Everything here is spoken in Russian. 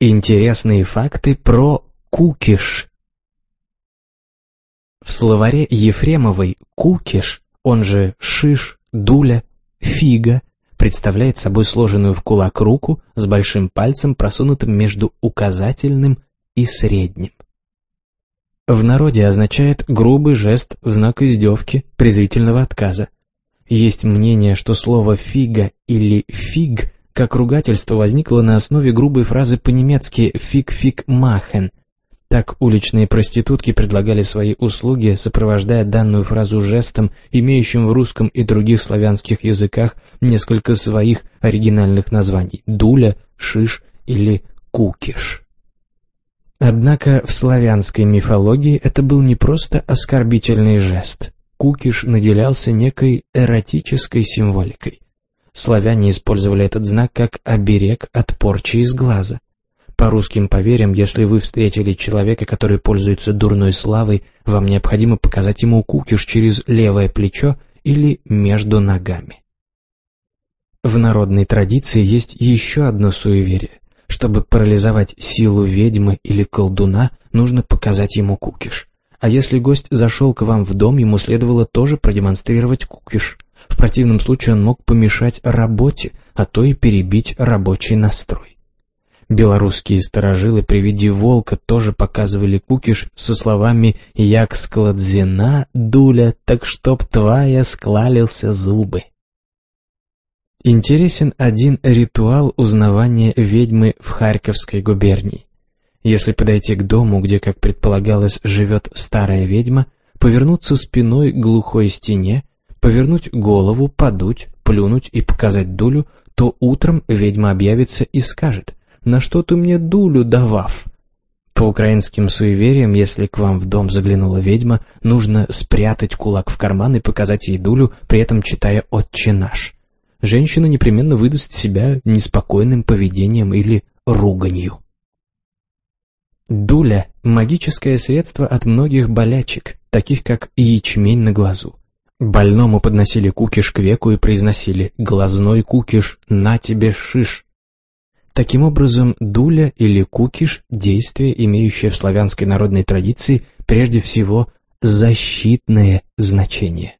Интересные факты про кукиш. В словаре Ефремовой кукиш, он же шиш, дуля, фига, представляет собой сложенную в кулак руку с большим пальцем, просунутым между указательным и средним. В народе означает грубый жест в знак издевки, презрительного отказа. Есть мнение, что слово «фига» или «фиг» как ругательство возникло на основе грубой фразы по-немецки «фиг-фиг махен». Так уличные проститутки предлагали свои услуги, сопровождая данную фразу жестом, имеющим в русском и других славянских языках несколько своих оригинальных названий – дуля, шиш или кукиш. Однако в славянской мифологии это был не просто оскорбительный жест. Кукиш наделялся некой эротической символикой. Славяне использовали этот знак как оберег от порчи из глаза. По русским поверьям, если вы встретили человека, который пользуется дурной славой, вам необходимо показать ему кукиш через левое плечо или между ногами. В народной традиции есть еще одно суеверие. Чтобы парализовать силу ведьмы или колдуна, нужно показать ему кукиш. А если гость зашел к вам в дом, ему следовало тоже продемонстрировать кукиш. В противном случае он мог помешать работе, а то и перебить рабочий настрой. Белорусские сторожилы при виде волка тоже показывали кукиш со словами «Як складзина, дуля, так чтоб твоя склалился зубы». Интересен один ритуал узнавания ведьмы в Харьковской губернии. Если подойти к дому, где, как предполагалось, живет старая ведьма, повернуться спиной к глухой стене, повернуть голову, подуть, плюнуть и показать дулю, то утром ведьма объявится и скажет «На что ты мне дулю давав?» По украинским суевериям, если к вам в дом заглянула ведьма, нужно спрятать кулак в карман и показать ей дулю, при этом читая «Отче наш» женщина непременно выдаст себя неспокойным поведением или руганью. Дуля – магическое средство от многих болячек, таких как ячмень на глазу. Больному подносили кукиш к веку и произносили «глазной кукиш, на тебе шиш». Таким образом, дуля или кукиш – действие, имеющее в славянской народной традиции прежде всего защитное значение.